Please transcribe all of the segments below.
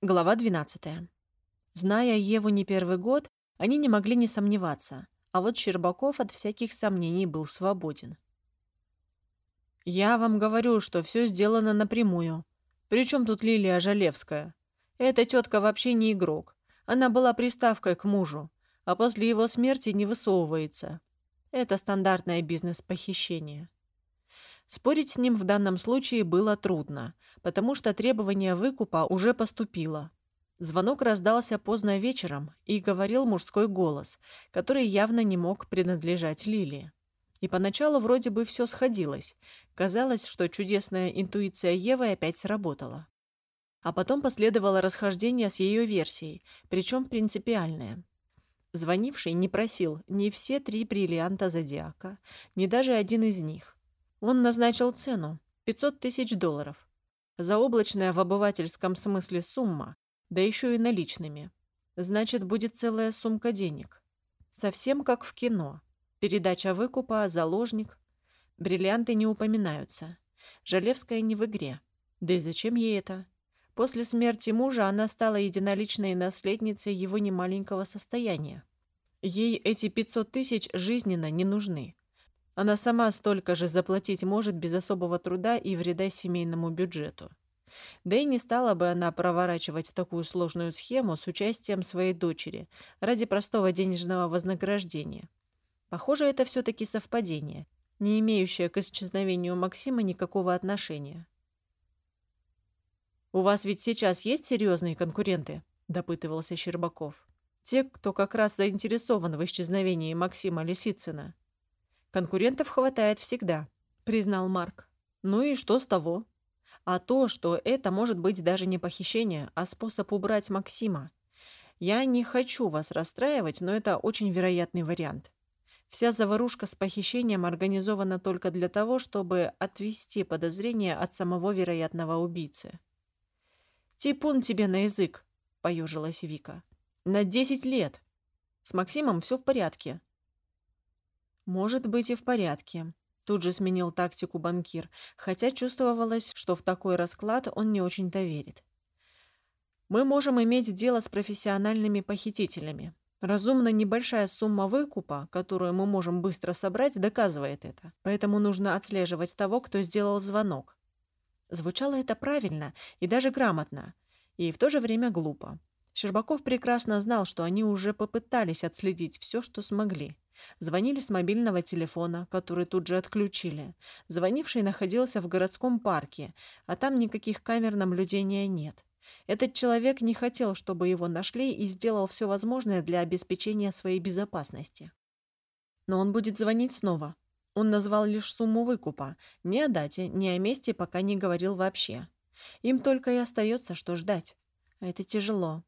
Глава 12. Зная Еву не первый год, они не могли не сомневаться, а вот Щербаков от всяких сомнений был свободен. «Я вам говорю, что все сделано напрямую. Причем тут Лилия Жалевская? Эта тетка вообще не игрок. Она была приставкой к мужу, а после его смерти не высовывается. Это стандартное бизнес-похищение». Спорить с ним в данном случае было трудно, потому что требование выкупа уже поступило. Звонок раздался поздно вечером, и говорил мужской голос, который явно не мог принадлежать Лилии. И поначалу вроде бы все сходилось. Казалось, что чудесная интуиция Евы опять сработала. А потом последовало расхождение с ее версией, причем принципиальное. Звонивший не просил ни все три бриллианта зодиака, ни даже один из них. Он назначил цену – 500 тысяч долларов. Заоблачная в обывательском смысле сумма, да еще и наличными. Значит, будет целая сумка денег. Совсем как в кино. Передача выкупа, заложник. Бриллианты не упоминаются. Жалевская не в игре. Да и зачем ей это? После смерти мужа она стала единоличной наследницей его немаленького состояния. Ей эти 500 тысяч жизненно не нужны. Она сама столько же заплатить может без особого труда и вреда семейному бюджету. Да и не стала бы она проворачивать такую сложную схему с участием своей дочери ради простого денежного вознаграждения. Похоже, это все-таки совпадение, не имеющее к исчезновению Максима никакого отношения. «У вас ведь сейчас есть серьезные конкуренты?» – допытывался Щербаков. «Те, кто как раз заинтересован в исчезновении Максима Лисицына». Конкурентов хватает всегда, признал Марк. Ну и что с того? А то, что это может быть даже не похищение, а способ убрать Максима. Я не хочу вас расстраивать, но это очень вероятный вариант. Вся заварушка с похищением организована только для того, чтобы отвести подозрения от самого вероятного убийцы. «Типун тебе на язык», — поежилась Вика. «На десять лет. С Максимом все в порядке. «Может быть и в порядке», – тут же сменил тактику банкир, хотя чувствовалось, что в такой расклад он не очень-то верит. «Мы можем иметь дело с профессиональными похитителями. Разумно небольшая сумма выкупа, которую мы можем быстро собрать, доказывает это. Поэтому нужно отслеживать того, кто сделал звонок». Звучало это правильно и даже грамотно, и в то же время глупо. Щербаков прекрасно знал, что они уже попытались отследить все, что смогли. Звонили с мобильного телефона, который тут же отключили. Звонивший находился в городском парке, а там никаких камер наблюдения нет. Этот человек не хотел, чтобы его нашли и сделал все возможное для обеспечения своей безопасности. Но он будет звонить снова. Он назвал лишь сумму выкупа. Ни о дате, ни о месте пока не говорил вообще. Им только и остается, что ждать. А это тяжело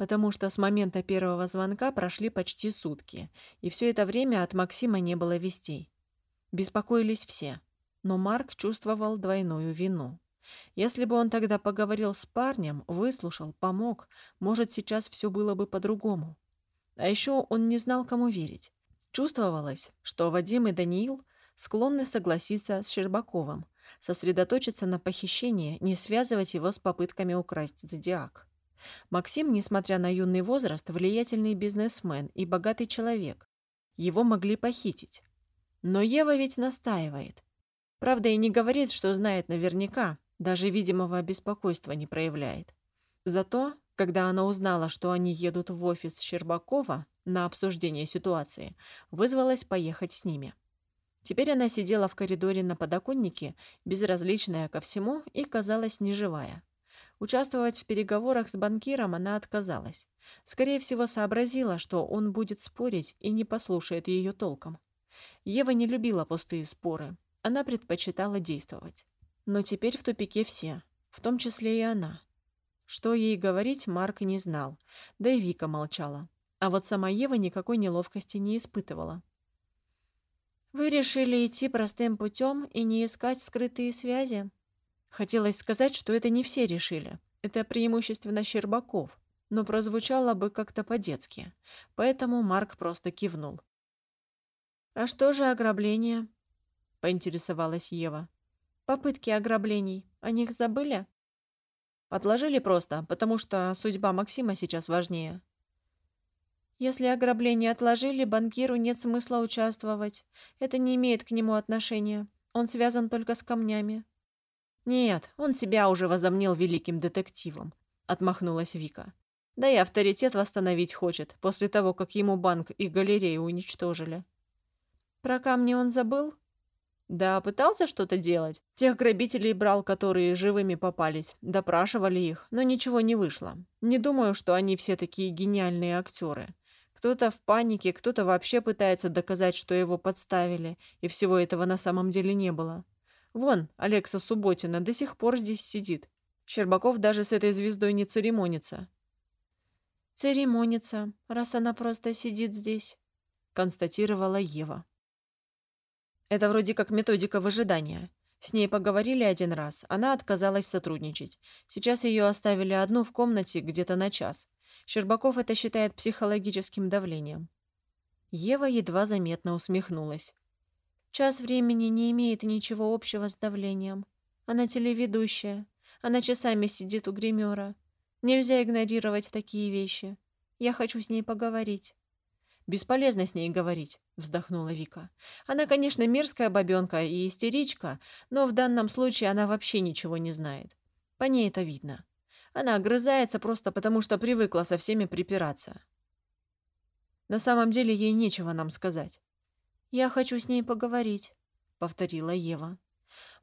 потому что с момента первого звонка прошли почти сутки, и все это время от Максима не было вестей. Беспокоились все, но Марк чувствовал двойную вину. Если бы он тогда поговорил с парнем, выслушал, помог, может, сейчас все было бы по-другому. А еще он не знал, кому верить. Чувствовалось, что Вадим и Даниил склонны согласиться с Щербаковым, сосредоточиться на похищении, не связывать его с попытками украсть зодиак. Максим, несмотря на юный возраст, влиятельный бизнесмен и богатый человек. Его могли похитить. Но Ева ведь настаивает. Правда, и не говорит, что знает наверняка, даже видимого беспокойства не проявляет. Зато, когда она узнала, что они едут в офис Щербакова на обсуждение ситуации, вызвалась поехать с ними. Теперь она сидела в коридоре на подоконнике, безразличная ко всему и казалась неживая. Участвовать в переговорах с банкиром она отказалась. Скорее всего, сообразила, что он будет спорить и не послушает ее толком. Ева не любила пустые споры. Она предпочитала действовать. Но теперь в тупике все, в том числе и она. Что ей говорить, Марк не знал, да и Вика молчала. А вот сама Ева никакой неловкости не испытывала. «Вы решили идти простым путем и не искать скрытые связи?» Хотелось сказать, что это не все решили. Это преимущественно Щербаков, но прозвучало бы как-то по-детски. Поэтому Марк просто кивнул. «А что же ограбление?» — поинтересовалась Ева. «Попытки ограблений. О них забыли?» Отложили просто, потому что судьба Максима сейчас важнее. Если ограбление отложили, банкиру нет смысла участвовать. Это не имеет к нему отношения. Он связан только с камнями. Нет, он себя уже возомнил великим детективом, отмахнулась Вика. Да и авторитет восстановить хочет, после того, как ему банк и галерею уничтожили. Про камни он забыл? Да, пытался что-то делать. Тех грабителей брал, которые живыми попались. Допрашивали их, но ничего не вышло. Не думаю, что они все такие гениальные актеры. Кто-то в панике, кто-то вообще пытается доказать, что его подставили, и всего этого на самом деле не было. Вон, Алекса Субботина до сих пор здесь сидит. Щербаков даже с этой звездой не церемонится. «Церемонится, раз она просто сидит здесь», — констатировала Ева. Это вроде как методика выжидания. С ней поговорили один раз, она отказалась сотрудничать. Сейчас ее оставили одну в комнате где-то на час. Щербаков это считает психологическим давлением. Ева едва заметно усмехнулась. Час времени не имеет ничего общего с давлением. Она телеведущая. Она часами сидит у гримера. Нельзя игнорировать такие вещи. Я хочу с ней поговорить. «Бесполезно с ней говорить», — вздохнула Вика. «Она, конечно, мерзкая бабёнка и истеричка, но в данном случае она вообще ничего не знает. По ней это видно. Она огрызается просто потому, что привыкла со всеми припираться. На самом деле ей нечего нам сказать». «Я хочу с ней поговорить», — повторила Ева.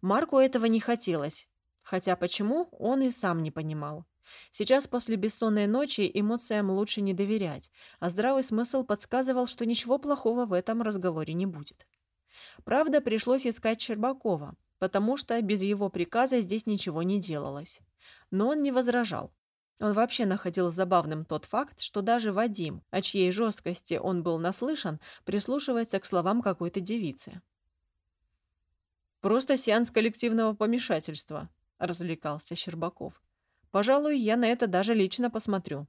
Марку этого не хотелось, хотя почему, он и сам не понимал. Сейчас после бессонной ночи эмоциям лучше не доверять, а здравый смысл подсказывал, что ничего плохого в этом разговоре не будет. Правда, пришлось искать Щербакова, потому что без его приказа здесь ничего не делалось. Но он не возражал. Он вообще находил забавным тот факт, что даже Вадим, о чьей жесткости он был наслышан, прислушивается к словам какой-то девицы. «Просто сеанс коллективного помешательства», – развлекался Щербаков. Пожалуй, я на это даже лично посмотрю».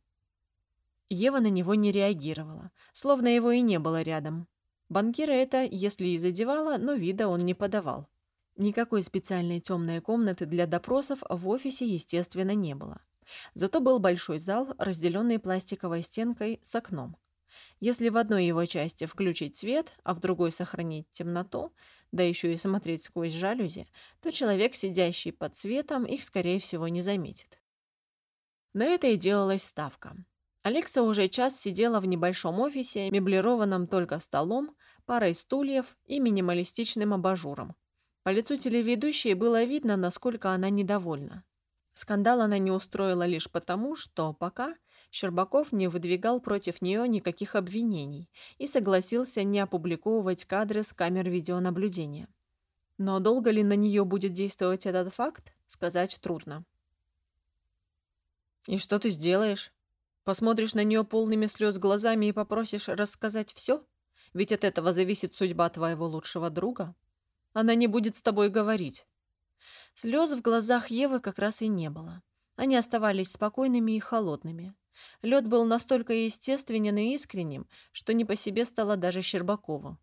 Ева на него не реагировала, словно его и не было рядом. Банкира это, если и задевало, но вида он не подавал. Никакой специальной темной комнаты для допросов в офисе, естественно, не было. Зато был большой зал, разделенный пластиковой стенкой с окном. Если в одной его части включить свет, а в другой сохранить темноту, да еще и смотреть сквозь жалюзи, то человек, сидящий под светом, их, скорее всего, не заметит. На это и делалась ставка. Алекса уже час сидела в небольшом офисе, меблированном только столом, парой стульев и минималистичным абажуром. По лицу телеведущей было видно, насколько она недовольна. Скандал она не устроила лишь потому, что пока Щербаков не выдвигал против нее никаких обвинений и согласился не опубликовывать кадры с камер видеонаблюдения. Но долго ли на нее будет действовать этот факт, сказать трудно. «И что ты сделаешь? Посмотришь на нее полными слез глазами и попросишь рассказать все? Ведь от этого зависит судьба твоего лучшего друга. Она не будет с тобой говорить». Слез в глазах Евы как раз и не было. Они оставались спокойными и холодными. Лед был настолько естественен и искренним, что не по себе стало даже Щербакову.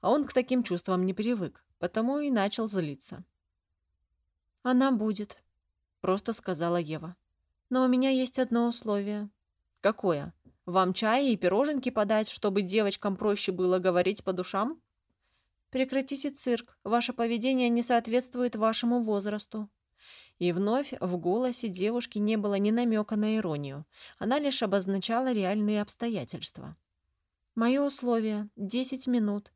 А он к таким чувствам не привык, потому и начал злиться. «Она будет», — просто сказала Ева. Но у меня есть одно условие. Какое? Вам чая и пироженки подать, чтобы девочкам проще было говорить по душам? Прекратите цирк. Ваше поведение не соответствует вашему возрасту. И вновь в голосе девушки не было ни намека на иронию. Она лишь обозначала реальные обстоятельства. Мое условие – 10 минут.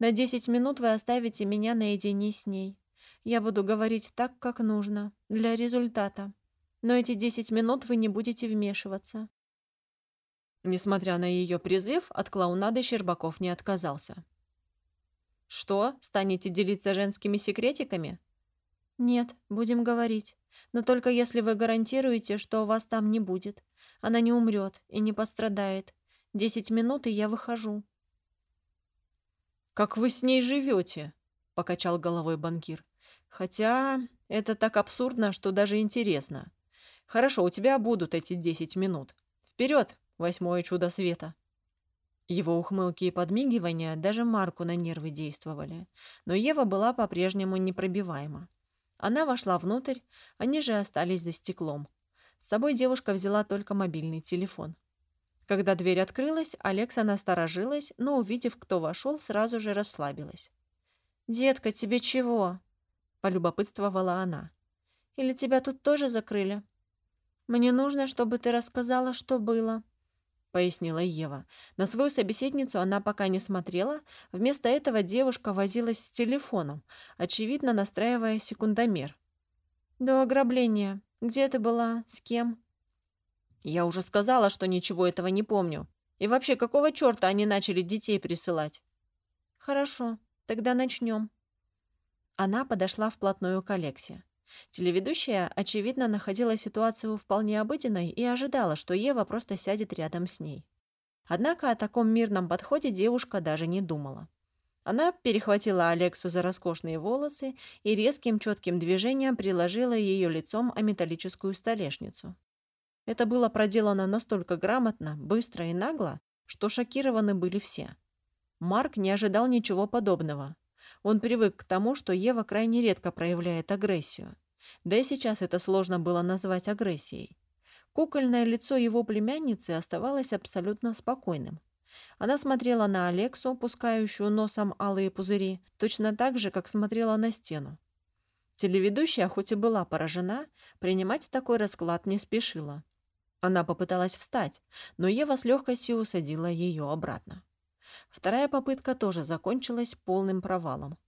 На 10 минут вы оставите меня наедине с ней. Я буду говорить так, как нужно, для результата но эти десять минут вы не будете вмешиваться». Несмотря на ее призыв, от клоунады Щербаков не отказался. «Что, станете делиться женскими секретиками?» «Нет, будем говорить. Но только если вы гарантируете, что вас там не будет. Она не умрет и не пострадает. Десять минут, и я выхожу». «Как вы с ней живете?» – покачал головой банкир. «Хотя это так абсурдно, что даже интересно. Хорошо, у тебя будут эти десять минут. Вперед, восьмое чудо света. Его ухмылки и подмигивания даже Марку на нервы действовали, но Ева была по-прежнему непробиваема. Она вошла внутрь, они же остались за стеклом. С собой девушка взяла только мобильный телефон. Когда дверь открылась, Алекса насторожилась, но, увидев, кто вошел, сразу же расслабилась. «Детка, тебе чего?» – полюбопытствовала она. «Или тебя тут тоже закрыли?» «Мне нужно, чтобы ты рассказала, что было», — пояснила Ева. На свою собеседницу она пока не смотрела, вместо этого девушка возилась с телефоном, очевидно настраивая секундомер. «До ограбления. Где ты была? С кем?» «Я уже сказала, что ничего этого не помню. И вообще, какого черта они начали детей присылать?» «Хорошо, тогда начнем». Она подошла вплотную к Алексе. Телеведущая, очевидно, находила ситуацию вполне обыденной и ожидала, что Ева просто сядет рядом с ней. Однако о таком мирном подходе девушка даже не думала. Она перехватила Алексу за роскошные волосы и резким четким движением приложила ее лицом о металлическую столешницу. Это было проделано настолько грамотно, быстро и нагло, что шокированы были все. Марк не ожидал ничего подобного. Он привык к тому, что Ева крайне редко проявляет агрессию. Да и сейчас это сложно было назвать агрессией. Кукольное лицо его племянницы оставалось абсолютно спокойным. Она смотрела на Алексу, пускающую носом алые пузыри, точно так же, как смотрела на стену. Телеведущая, хоть и была поражена, принимать такой расклад не спешила. Она попыталась встать, но Ева с легкостью усадила ее обратно. Вторая попытка тоже закончилась полным провалом.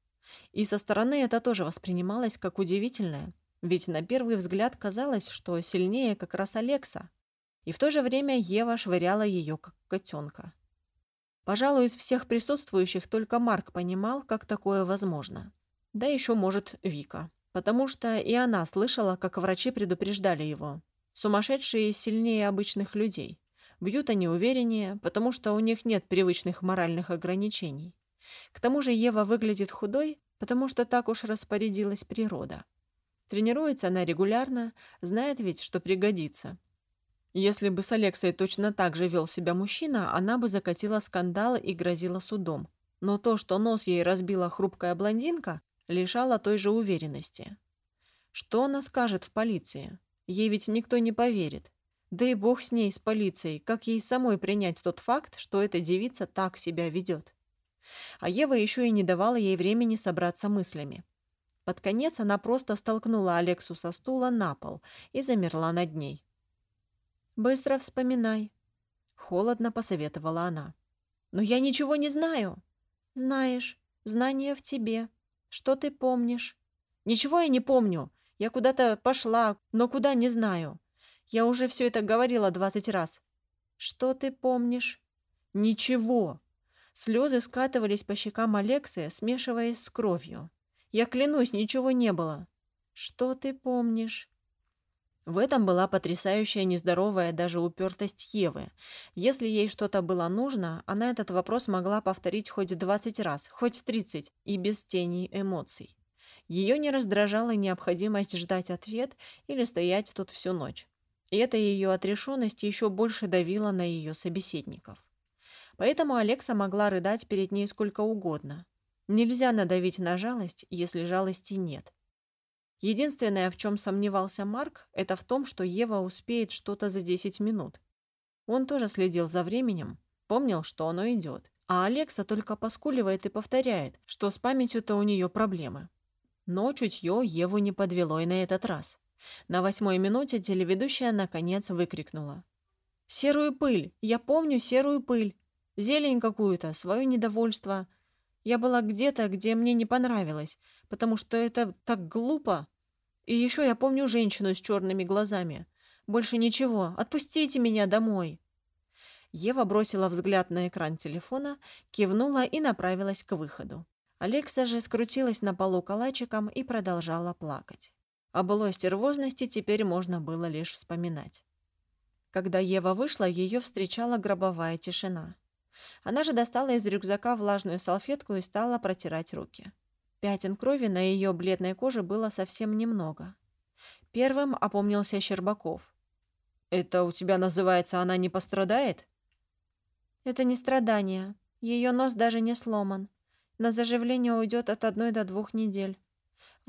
И со стороны это тоже воспринималось как удивительное, ведь на первый взгляд казалось, что сильнее как раз Алекса. И в то же время Ева швыряла ее как котенка. Пожалуй, из всех присутствующих только Марк понимал, как такое возможно. Да еще, может, Вика. Потому что и она слышала, как врачи предупреждали его. Сумасшедшие сильнее обычных людей. Бьют они увереннее, потому что у них нет привычных моральных ограничений. К тому же Ева выглядит худой, потому что так уж распорядилась природа. Тренируется она регулярно, знает ведь, что пригодится. Если бы с Алексой точно так же вел себя мужчина, она бы закатила скандал и грозила судом. Но то, что нос ей разбила хрупкая блондинка, лишало той же уверенности. Что она скажет в полиции? Ей ведь никто не поверит. Да и бог с ней, с полицией, как ей самой принять тот факт, что эта девица так себя ведет. А Ева еще и не давала ей времени собраться мыслями. Под конец она просто столкнула Алексу со стула на пол и замерла над ней. «Быстро вспоминай», — холодно посоветовала она. «Но я ничего не знаю». «Знаешь, знание в тебе. Что ты помнишь?» «Ничего я не помню. Я куда-то пошла, но куда не знаю. Я уже все это говорила двадцать раз». «Что ты помнишь?» «Ничего». Слезы скатывались по щекам Алексы, смешиваясь с кровью. Я клянусь, ничего не было. Что ты помнишь? В этом была потрясающая нездоровая даже упертость Евы. Если ей что-то было нужно, она этот вопрос могла повторить хоть 20 раз, хоть 30, и без тени эмоций. Ее не раздражала необходимость ждать ответ или стоять тут всю ночь. И эта ее отрешенность еще больше давила на ее собеседников. Поэтому Алекса могла рыдать перед ней сколько угодно. Нельзя надавить на жалость, если жалости нет. Единственное, в чем сомневался Марк, это в том, что Ева успеет что-то за 10 минут. Он тоже следил за временем, помнил, что оно идет. А Алекса только поскуливает и повторяет, что с памятью-то у нее проблемы. Но чутье Еву не подвело и на этот раз. На восьмой минуте телеведущая наконец выкрикнула. «Серую пыль! Я помню серую пыль! Зелень какую-то, свое недовольство!» Я была где-то, где мне не понравилось, потому что это так глупо. И еще я помню женщину с черными глазами. Больше ничего. Отпустите меня домой. Ева бросила взгляд на экран телефона, кивнула и направилась к выходу. Алекса же скрутилась на полу калачиком и продолжала плакать. О былой стервозности теперь можно было лишь вспоминать. Когда Ева вышла, ее встречала гробовая тишина. Она же достала из рюкзака влажную салфетку и стала протирать руки. Пятен крови на ее бледной коже было совсем немного. Первым опомнился Щербаков. «Это у тебя называется «она не пострадает»?» «Это не страдание. Ее нос даже не сломан. На заживление уйдет от одной до двух недель.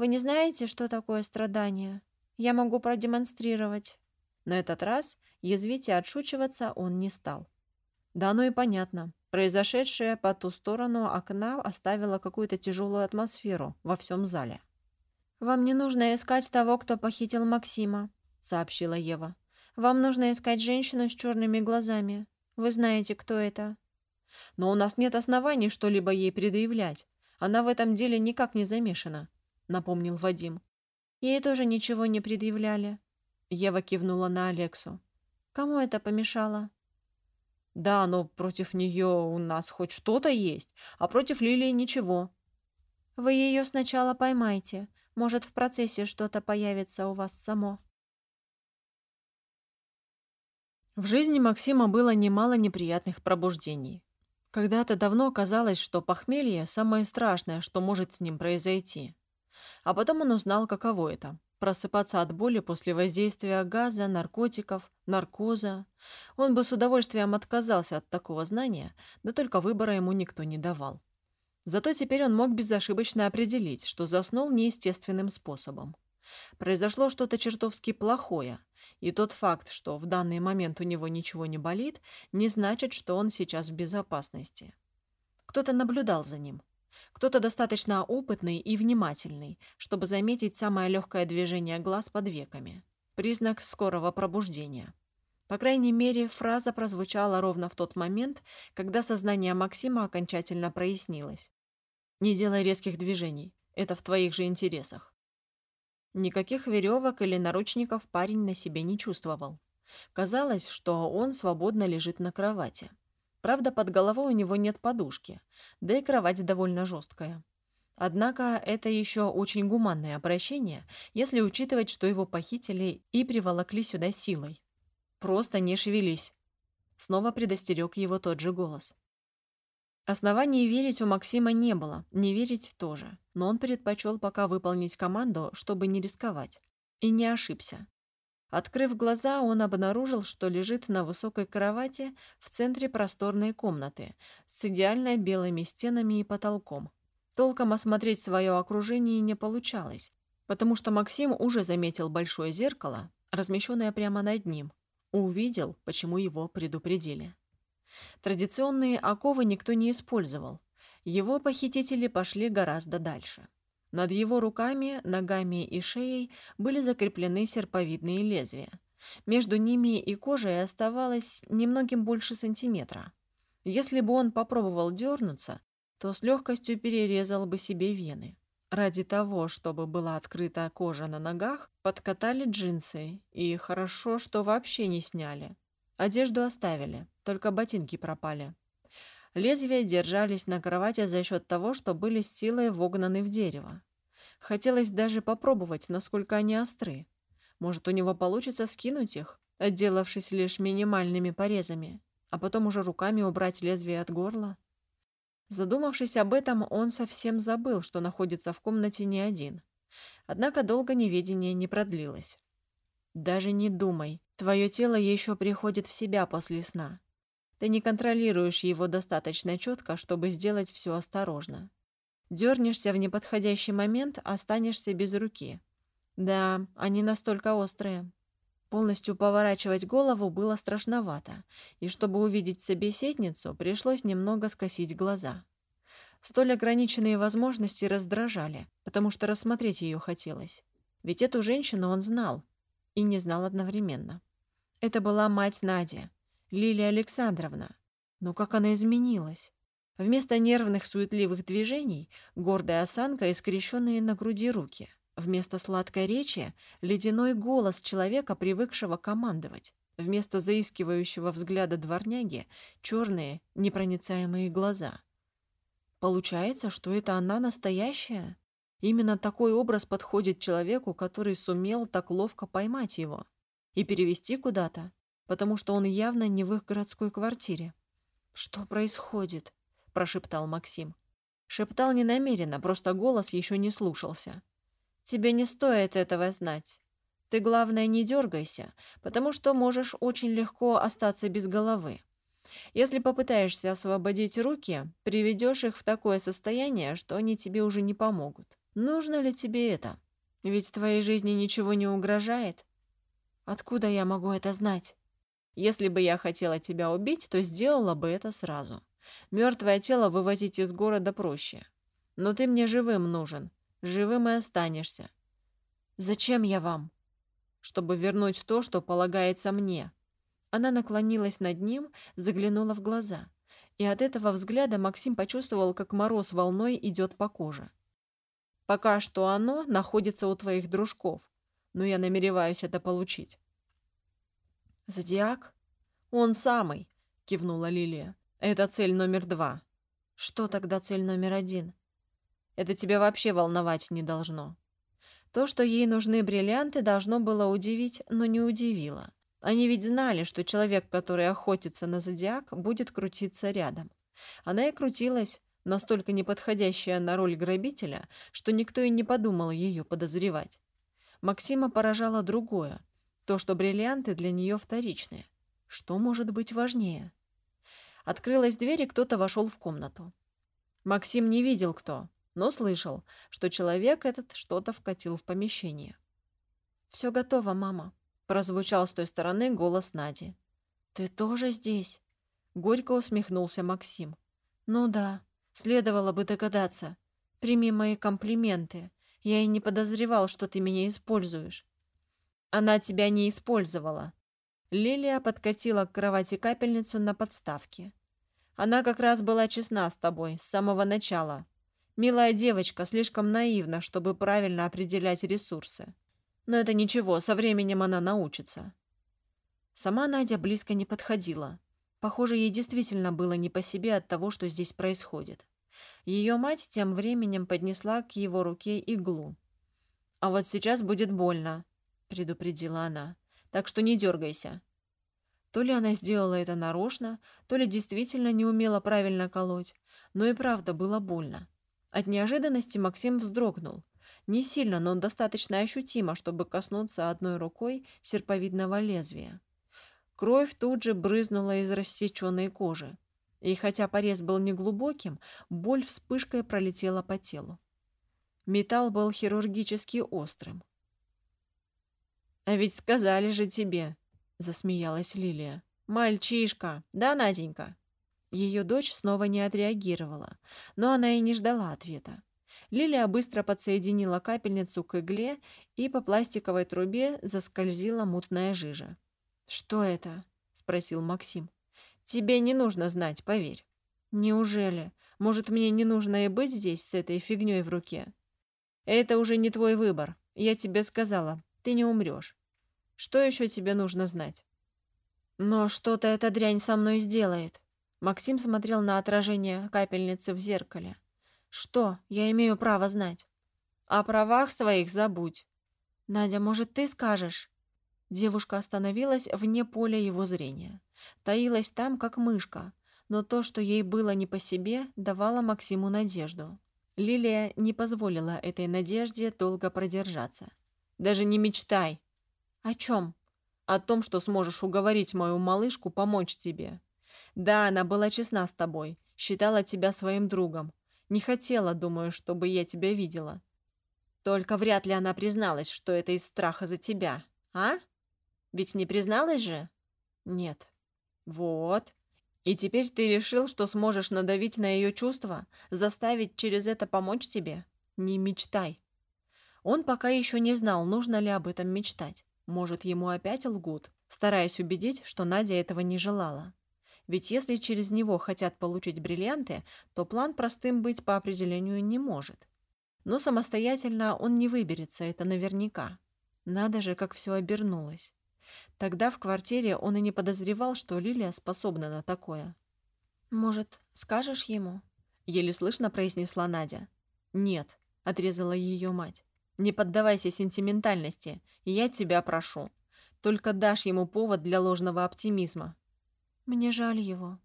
Вы не знаете, что такое страдание? Я могу продемонстрировать». На этот раз язвить и отшучиваться он не стал. Да оно и понятно. Произошедшее по ту сторону окна оставило какую-то тяжелую атмосферу во всем зале. «Вам не нужно искать того, кто похитил Максима», — сообщила Ева. «Вам нужно искать женщину с черными глазами. Вы знаете, кто это». «Но у нас нет оснований что-либо ей предъявлять. Она в этом деле никак не замешана», — напомнил Вадим. «Ей тоже ничего не предъявляли». Ева кивнула на Алексу. «Кому это помешало?» Да, но против нее у нас хоть что-то есть, а против Лилии ничего. Вы ее сначала поймайте. Может, в процессе что-то появится у вас само. В жизни Максима было немало неприятных пробуждений. Когда-то давно казалось, что похмелье – самое страшное, что может с ним произойти. А потом он узнал, каково это просыпаться от боли после воздействия газа, наркотиков, наркоза. Он бы с удовольствием отказался от такого знания, да только выбора ему никто не давал. Зато теперь он мог безошибочно определить, что заснул неестественным способом. Произошло что-то чертовски плохое, и тот факт, что в данный момент у него ничего не болит, не значит, что он сейчас в безопасности. Кто-то наблюдал за ним. Кто-то достаточно опытный и внимательный, чтобы заметить самое легкое движение глаз под веками. Признак скорого пробуждения. По крайней мере, фраза прозвучала ровно в тот момент, когда сознание Максима окончательно прояснилось. «Не делай резких движений. Это в твоих же интересах». Никаких веревок или наручников парень на себе не чувствовал. Казалось, что он свободно лежит на кровати. Правда, под головой у него нет подушки, да и кровать довольно жесткая. Однако это еще очень гуманное обращение, если учитывать, что его похитили и приволокли сюда силой. «Просто не шевелись», — снова предостерег его тот же голос. Оснований верить у Максима не было, не верить тоже, но он предпочел пока выполнить команду, чтобы не рисковать. И не ошибся. Открыв глаза, он обнаружил, что лежит на высокой кровати в центре просторной комнаты с идеально белыми стенами и потолком. Толком осмотреть свое окружение не получалось, потому что Максим уже заметил большое зеркало, размещенное прямо над ним. Увидел, почему его предупредили. Традиционные оковы никто не использовал. Его похитители пошли гораздо дальше. Над его руками, ногами и шеей были закреплены серповидные лезвия. Между ними и кожей оставалось немногим больше сантиметра. Если бы он попробовал дернуться, то с легкостью перерезал бы себе вены. Ради того, чтобы была открыта кожа на ногах, подкатали джинсы, и хорошо, что вообще не сняли. Одежду оставили, только ботинки пропали. Лезвия держались на кровати за счет того, что были силой вогнаны в дерево. Хотелось даже попробовать, насколько они остры. Может, у него получится скинуть их, отделавшись лишь минимальными порезами, а потом уже руками убрать лезвие от горла? Задумавшись об этом, он совсем забыл, что находится в комнате не один. Однако долго неведение не продлилось. «Даже не думай, твое тело еще приходит в себя после сна. Ты не контролируешь его достаточно четко, чтобы сделать все осторожно. Дернешься в неподходящий момент, останешься без руки. Да, они настолько острые. Полностью поворачивать голову было страшновато, и чтобы увидеть собеседницу, пришлось немного скосить глаза. Столь ограниченные возможности раздражали, потому что рассмотреть ее хотелось. Ведь эту женщину он знал и не знал одновременно. Это была мать Надя, Лилия Александровна. Но как она изменилась? Вместо нервных суетливых движений – гордая осанка и скрещенные на груди руки. Вместо сладкой речи – ледяной голос человека, привыкшего командовать. Вместо заискивающего взгляда дворняги – черные, непроницаемые глаза. Получается, что это она настоящая? Именно такой образ подходит человеку, который сумел так ловко поймать его и перевести куда-то, потому что он явно не в их городской квартире. «Что происходит?» – прошептал Максим. Шептал не намеренно, просто голос еще не слушался. «Тебе не стоит этого знать. Ты, главное, не дергайся, потому что можешь очень легко остаться без головы. Если попытаешься освободить руки, приведешь их в такое состояние, что они тебе уже не помогут. Нужно ли тебе это? Ведь твоей жизни ничего не угрожает. Откуда я могу это знать? Если бы я хотела тебя убить, то сделала бы это сразу. Мертвое тело вывозить из города проще. Но ты мне живым нужен. Живым и останешься. Зачем я вам? Чтобы вернуть то, что полагается мне. Она наклонилась над ним, заглянула в глаза. И от этого взгляда Максим почувствовал, как мороз волной идет по коже. Пока что оно находится у твоих дружков, но я намереваюсь это получить. «Зодиак?» «Он самый», — кивнула Лилия. «Это цель номер два». «Что тогда цель номер один?» «Это тебя вообще волновать не должно». То, что ей нужны бриллианты, должно было удивить, но не удивило. Они ведь знали, что человек, который охотится на зодиак, будет крутиться рядом. Она и крутилась, настолько неподходящая на роль грабителя, что никто и не подумал ее подозревать. Максима поражало другое. То, что бриллианты для нее вторичные. Что может быть важнее? Открылась дверь, и кто-то вошел в комнату. Максим не видел, кто, но слышал, что человек этот что-то вкатил в помещение. «Все готово, мама», — прозвучал с той стороны голос Нади. «Ты тоже здесь?» — горько усмехнулся Максим. «Ну да, следовало бы догадаться. Прими мои комплименты. Я и не подозревал, что ты меня используешь. Она тебя не использовала. Лилия подкатила к кровати капельницу на подставке. Она как раз была честна с тобой с самого начала. Милая девочка, слишком наивна, чтобы правильно определять ресурсы. Но это ничего, со временем она научится. Сама Надя близко не подходила. Похоже, ей действительно было не по себе от того, что здесь происходит. Ее мать тем временем поднесла к его руке иглу. «А вот сейчас будет больно», — предупредила она. «Так что не дергайся». То ли она сделала это нарочно, то ли действительно не умела правильно колоть, но и правда было больно. От неожиданности Максим вздрогнул. Не сильно, но достаточно ощутимо, чтобы коснуться одной рукой серповидного лезвия. Кровь тут же брызнула из рассеченной кожи. И хотя порез был неглубоким, боль вспышкой пролетела по телу. Металл был хирургически острым. «А ведь сказали же тебе», — засмеялась Лилия. «Мальчишка, да, Наденька?» Ее дочь снова не отреагировала, но она и не ждала ответа. Лилия быстро подсоединила капельницу к игле, и по пластиковой трубе заскользила мутная жижа. «Что это?» — спросил Максим. Тебе не нужно знать, поверь. Неужели? Может, мне не нужно и быть здесь с этой фигней в руке? Это уже не твой выбор. Я тебе сказала, ты не умрешь. Что еще тебе нужно знать? Но что-то эта дрянь со мной сделает. Максим смотрел на отражение капельницы в зеркале. Что я имею право знать? О правах своих забудь. Надя, может, ты скажешь? Девушка остановилась вне поля его зрения. Таилась там, как мышка, но то, что ей было не по себе, давало Максиму надежду. Лилия не позволила этой надежде долго продержаться. «Даже не мечтай!» «О чем?» «О том, что сможешь уговорить мою малышку помочь тебе. Да, она была честна с тобой, считала тебя своим другом. Не хотела, думаю, чтобы я тебя видела. Только вряд ли она призналась, что это из страха за тебя, а? Ведь не призналась же?» «Нет». «Вот. И теперь ты решил, что сможешь надавить на ее чувства, заставить через это помочь тебе? Не мечтай». Он пока еще не знал, нужно ли об этом мечтать. Может, ему опять лгут, стараясь убедить, что Надя этого не желала. Ведь если через него хотят получить бриллианты, то план простым быть по определению не может. Но самостоятельно он не выберется, это наверняка. Надо же, как все обернулось. Тогда в квартире он и не подозревал, что Лилия способна на такое. «Может, скажешь ему?» — еле слышно произнесла Надя. «Нет», — отрезала ее мать. «Не поддавайся сентиментальности, я тебя прошу. Только дашь ему повод для ложного оптимизма». «Мне жаль его».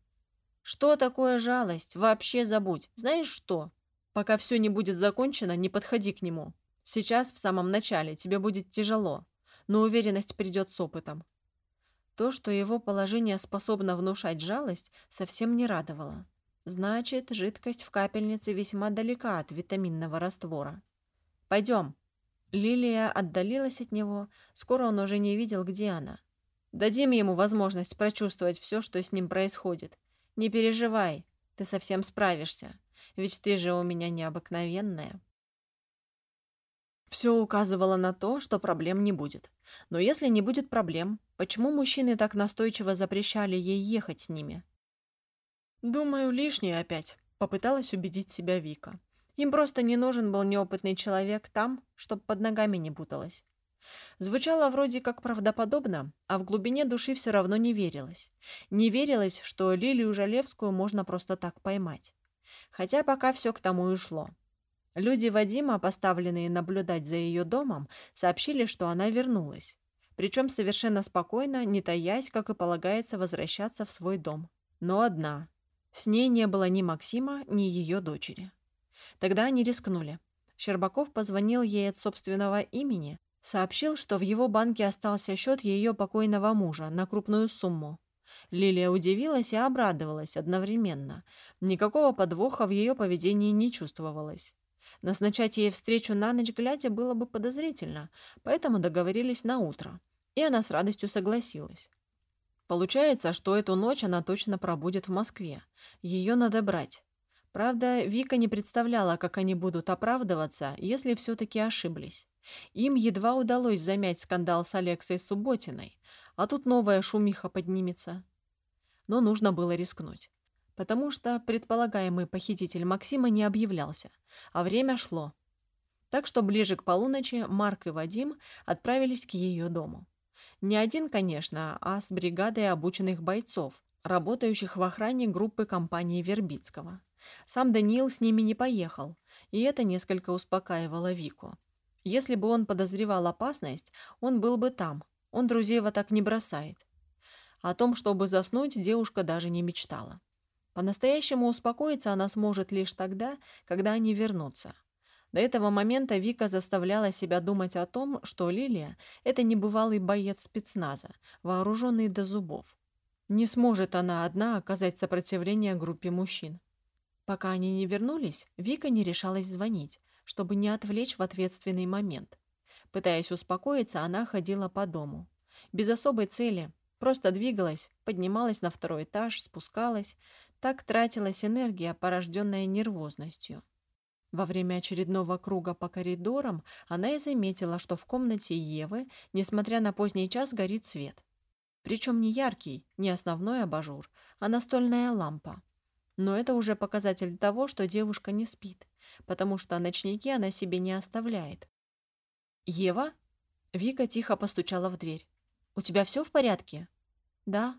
«Что такое жалость? Вообще забудь. Знаешь что? Пока все не будет закончено, не подходи к нему. Сейчас, в самом начале, тебе будет тяжело но уверенность придет с опытом. То, что его положение способно внушать жалость, совсем не радовало. Значит, жидкость в капельнице весьма далека от витаминного раствора. «Пойдем». Лилия отдалилась от него, скоро он уже не видел, где она. Дадим ему возможность прочувствовать все, что с ним происходит. Не переживай, ты совсем справишься, ведь ты же у меня необыкновенная. Все указывало на то, что проблем не будет. Но если не будет проблем, почему мужчины так настойчиво запрещали ей ехать с ними? «Думаю, лишнее опять», — попыталась убедить себя Вика. Им просто не нужен был неопытный человек там, чтоб под ногами не путалось. Звучало вроде как правдоподобно, а в глубине души все равно не верилось. Не верилось, что Лилию Жалевскую можно просто так поймать. Хотя пока все к тому и шло. Люди Вадима, поставленные наблюдать за ее домом, сообщили, что она вернулась. Причем совершенно спокойно, не таясь, как и полагается, возвращаться в свой дом. Но одна. С ней не было ни Максима, ни ее дочери. Тогда они рискнули. Щербаков позвонил ей от собственного имени, сообщил, что в его банке остался счет ее покойного мужа на крупную сумму. Лилия удивилась и обрадовалась одновременно. Никакого подвоха в ее поведении не чувствовалось. Назначать ей встречу на ночь глядя было бы подозрительно, поэтому договорились на утро. И она с радостью согласилась. Получается, что эту ночь она точно пробудет в Москве. Ее надо брать. Правда, Вика не представляла, как они будут оправдываться, если все-таки ошиблись. Им едва удалось замять скандал с Алексой Субботиной, а тут новая шумиха поднимется. Но нужно было рискнуть потому что предполагаемый похититель Максима не объявлялся, а время шло. Так что ближе к полуночи Марк и Вадим отправились к ее дому. Не один, конечно, а с бригадой обученных бойцов, работающих в охране группы компании Вербицкого. Сам Даниил с ними не поехал, и это несколько успокаивало Вику. Если бы он подозревал опасность, он был бы там, он друзей вот так не бросает. О том, чтобы заснуть, девушка даже не мечтала. По-настоящему успокоиться она сможет лишь тогда, когда они вернутся. До этого момента Вика заставляла себя думать о том, что Лилия – это небывалый боец спецназа, вооруженный до зубов. Не сможет она одна оказать сопротивление группе мужчин. Пока они не вернулись, Вика не решалась звонить, чтобы не отвлечь в ответственный момент. Пытаясь успокоиться, она ходила по дому. Без особой цели, просто двигалась, поднималась на второй этаж, спускалась, так тратилась энергия, порожденная нервозностью. Во время очередного круга по коридорам она и заметила, что в комнате Евы, несмотря на поздний час, горит свет. Причем не яркий, не основной абажур, а настольная лампа. Но это уже показатель того, что девушка не спит, потому что ночники она себе не оставляет. «Ева?» Вика тихо постучала в дверь. «У тебя все в порядке?» «Да».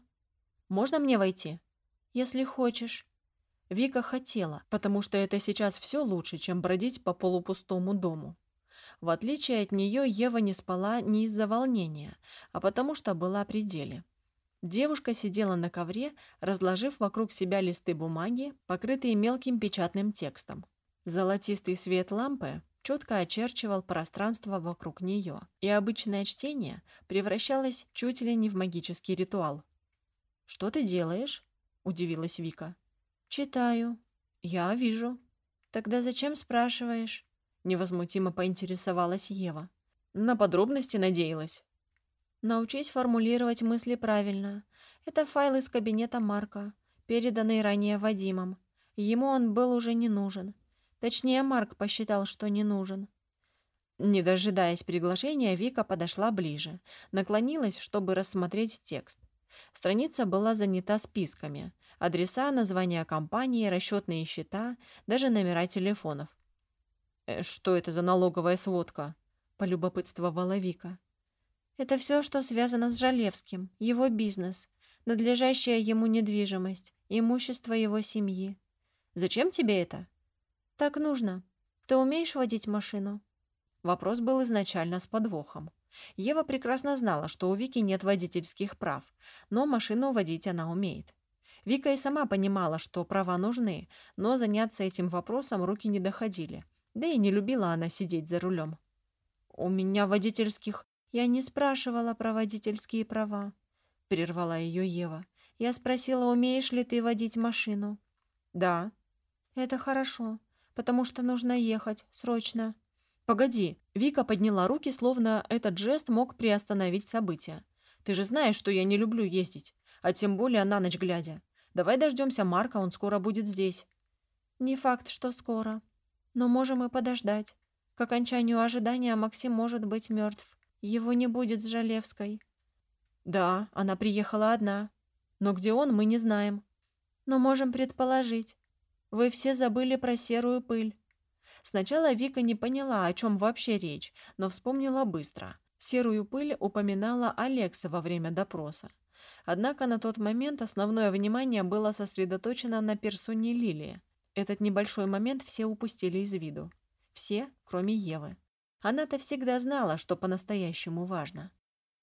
«Можно мне войти?» если хочешь». Вика хотела, потому что это сейчас все лучше, чем бродить по полупустому дому. В отличие от нее, Ева не спала не из-за волнения, а потому что была при деле. Девушка сидела на ковре, разложив вокруг себя листы бумаги, покрытые мелким печатным текстом. Золотистый свет лампы четко очерчивал пространство вокруг нее, и обычное чтение превращалось чуть ли не в магический ритуал. «Что ты делаешь?» удивилась Вика. «Читаю. Я вижу. Тогда зачем спрашиваешь?» Невозмутимо поинтересовалась Ева. На подробности надеялась. Научись формулировать мысли правильно. Это файл из кабинета Марка, переданный ранее Вадимом. Ему он был уже не нужен. Точнее, Марк посчитал, что не нужен. Не дожидаясь приглашения, Вика подошла ближе, наклонилась, чтобы рассмотреть текст. Страница была занята списками. Адреса, названия компании, расчетные счета, даже номера телефонов. «Э, «Что это за налоговая сводка?» – полюбопытствовала Вика. «Это все, что связано с Жалевским, его бизнес, надлежащая ему недвижимость, имущество его семьи. Зачем тебе это?» «Так нужно. Ты умеешь водить машину?» Вопрос был изначально с подвохом. Ева прекрасно знала, что у Вики нет водительских прав, но машину водить она умеет. Вика и сама понимала, что права нужны, но заняться этим вопросом руки не доходили. Да и не любила она сидеть за рулем. «У меня водительских...» «Я не спрашивала про водительские права», — прервала ее Ева. «Я спросила, умеешь ли ты водить машину?» «Да». «Это хорошо, потому что нужно ехать, срочно. «Погоди!» Вика подняла руки, словно этот жест мог приостановить события. «Ты же знаешь, что я не люблю ездить, а тем более на ночь глядя. Давай дождемся Марка, он скоро будет здесь». «Не факт, что скоро. Но можем и подождать. К окончанию ожидания Максим может быть мертв. Его не будет с Жалевской». «Да, она приехала одна. Но где он, мы не знаем. Но можем предположить. Вы все забыли про серую пыль. Сначала Вика не поняла, о чем вообще речь, но вспомнила быстро. Серую пыль упоминала Алекса во время допроса. Однако на тот момент основное внимание было сосредоточено на персоне Лилии. Этот небольшой момент все упустили из виду. Все, кроме Евы. Она-то всегда знала, что по-настоящему важно.